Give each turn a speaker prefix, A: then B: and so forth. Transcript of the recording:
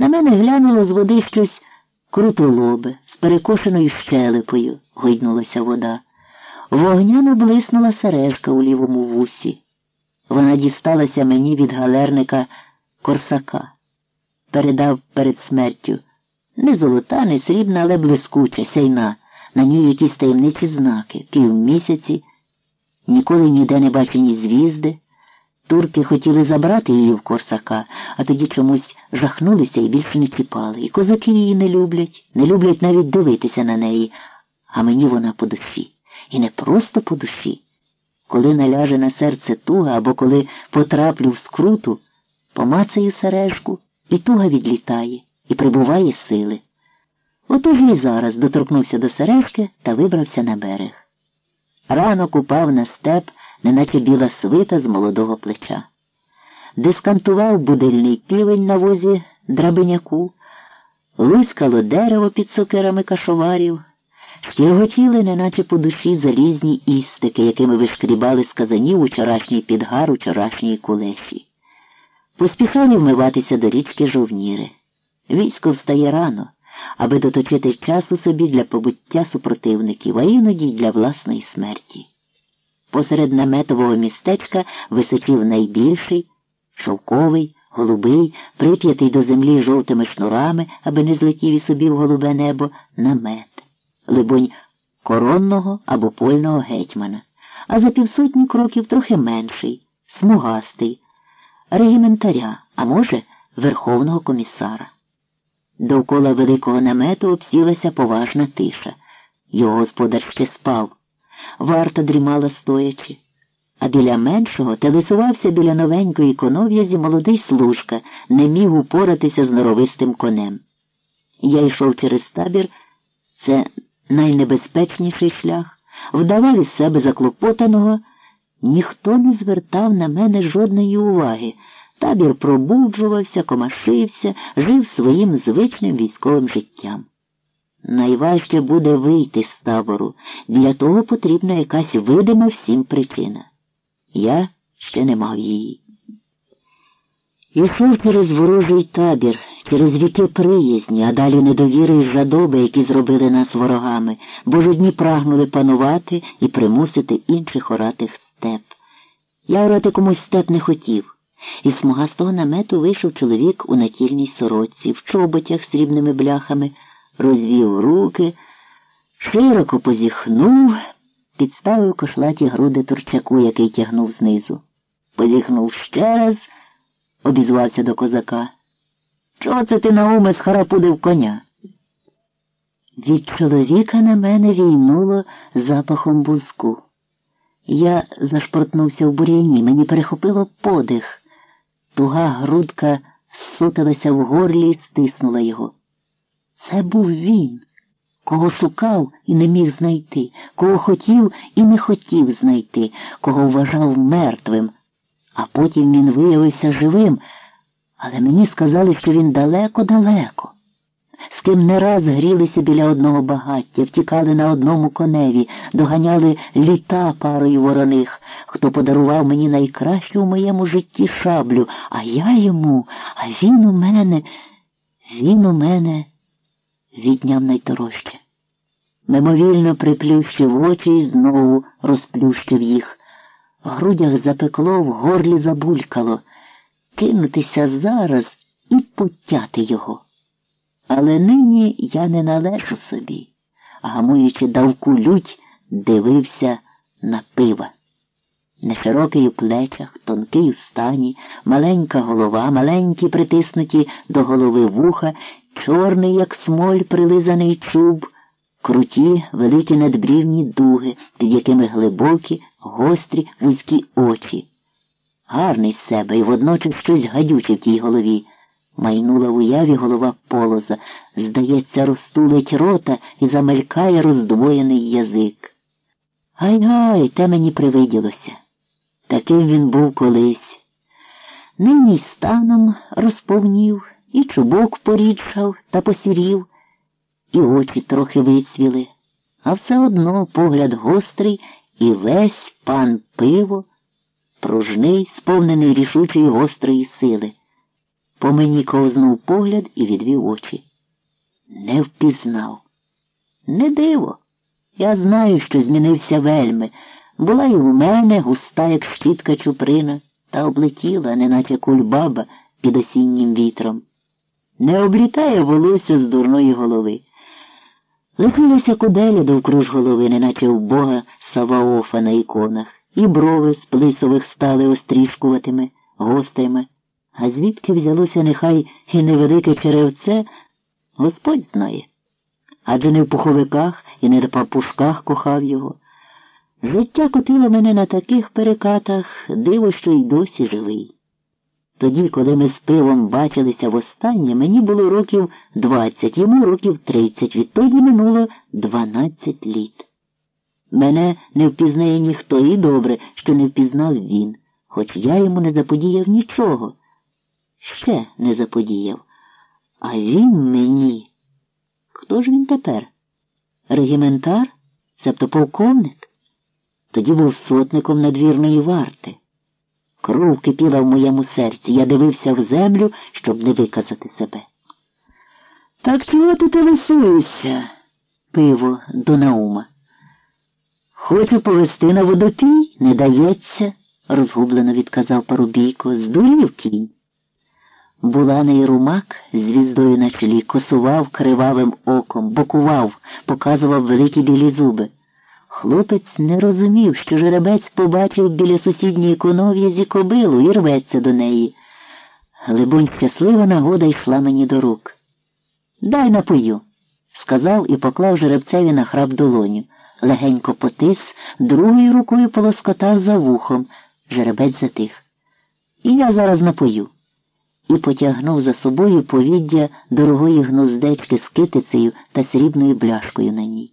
A: На мене глянуло з води щось крутолобе, з перекошеною щелепою, гойднулася вода. Вогняно блиснула сережка у лівому вусі. Вона дісталася мені від галерника корсака. Передав перед смертю. Не золота, не срібна, але блискуча, сяйна. На ній якісь таємничі знаки, півмісяці, ніколи ніде не бачені звізди. Турки хотіли забрати її в корсака, а тоді чомусь жахнулися і більше не чіпали. І козаки її не люблять, не люблять навіть дивитися на неї, а мені вона по душі. І не просто по душі. Коли наляже на серце туга або коли потраплю в скруту, помацаю сережку, і туга відлітає, і прибуває сили. Отож і зараз доторкнувся до сережки та вибрався на берег. Ранок упав на степ, неначе біла свита з молодого плеча. Дискантував будильний півень на возі драбиняку, лискало дерево під сокирами кашоварів, Щерготіли, неначе по душі залізні істики, якими вишкрібали з казанів учорашній підгар учорашньої кулеші. Поспіхали вмиватися до річки жовніри. Військо встає рано, аби доточити часу собі для побуття супротивників, а іноді й для власної смерті. Посеред наметового містечка височив найбільший, шовковий, голубий, прип'ятий до землі жовтими шнурами, аби не злетів і собі в голубе небо, намет либонь, коронного або польного гетьмана, а за півсотні кроків трохи менший, смугастий, регіментаря, а може, верховного комісара. Довкола великого намету обсілася поважна тиша. Його господар ще спав. Варта дрімала стоячи. А біля меншого телесувався біля новенької конов'язі молодий служка, не міг упоратися з норовистим конем. Я йшов через табір, це найнебезпечніший шлях, вдавав із себе заклопотаного, ніхто не звертав на мене жодної уваги. Табір пробуджувався, комашився, жив своїм звичним військовим життям. Найважче буде вийти з табору, для того потрібна якась видима всім причина. Я ще не мав її. Ішов через ворожий табір, через віки приязні, а далі недовіри й жадоби, які зробили нас ворогами, бо ж одні прагнули панувати і примусити інших орати в степ. Я орати комусь степ не хотів. Із смугастого намету вийшов чоловік у натільній сорочці, в чоботях з срібними бляхами, розвів руки, широко позіхнув, підставив кошлаті груди турчаку, який тягнув знизу. Позіхнув ще раз обізвався до козака. Чого це ти на уме схарапудив коня? Від чоловіка на мене війнуло запахом бузку. Я зашпортнувся в бур'яні, мені перехопило подих. Туга грудка сутилася в горлі і стиснула його. Це був він, кого шукав і не міг знайти, кого хотів і не хотів знайти, кого вважав мертвим а потім він виявився живим, але мені сказали, що він далеко-далеко. З ким не раз грілися біля одного багаття, втікали на одному коневі, доганяли літа парою вороних, хто подарував мені найкращу у моєму житті шаблю, а я йому, а він у мене, він у мене відняв найторожче. Мимовільно приплющив очі і знову розплющив їх. В грудях запекло, в горлі забулькало, кинутися зараз і потяти його. Але нині я не належу собі, гамуючи давку лють, дивився на пива. Неширокий у плечах, тонкий у стані, маленька голова, маленькі притиснуті до голови вуха, чорний, як смоль, прилизаний чуб круті, великі надбрівні дуги, під якими глибокі, гострі, вузькі очі. Гарний з себе і водночас щось гадюче в тій голові. Майнула в уяві голова полоза, здається, розтулить рота і замелькає роздвоєний язик. Гай-гай, те мені привиділося. Таким він був колись. Нині станом розповнів, і чубок порідшав та посірів і очі трохи вицвіли, а все одно погляд гострий і весь пан пиво, пружний, сповнений рішучої гострої сили. По мені ковзнув погляд і відвів очі. Не впізнав. Не диво. Я знаю, що змінився вельми. Була й у мене густа, як щітка чуприна, та облетіла, неначе кульбаба під осіннім вітром. Не облітає волосся з дурної голови. Лишилися куделя довкруж голови, неначе в бога Саваофа на іконах, і брови з плисових стали острішкуватими, гостями. А звідки взялося нехай і невелике черевце, Господь знає. Адже не в пуховиках і не в папушках кохав його. Життя котило мене на таких перекатах, диво, що й досі живий. Тоді, коли ми з пивом бачилися востаннє, мені було років двадцять, йому років тридцять, відтоді минуло дванадцять літ. Мене не впізнає ніхто і добре, що не впізнав він, хоч я йому не заподіяв нічого. Ще не заподіяв. А він мені. Хто ж він тепер? Регіментар? Себто полковник? Тоді був сотником надвірної варти. Кров кипіла в моєму серці, я дивився в землю, щоб не виказати себе. Так чого ти телесуєшся? пиво до Наума. Хочу повести на водопій, не дається, розгублено відказав Парубійко, здурів кінь. Буланий румак звіздою на чолі косував кривавим оком, бокував, показував великі білі зуби. Хлопець не розумів, що жеребець побачив біля сусідньої конов'язі кобилу і рветься до неї. Глибонь щаслива нагода йшла мені до рук. Дай напою, сказав і поклав жеребцеві на храп долоню. Легенько потис, другою рукою полоскотав за вухом. Жеребець затих. І я зараз напою. І потягнув за собою повіддя дорогої гнуздечки з китицею та срібною бляшкою на ній.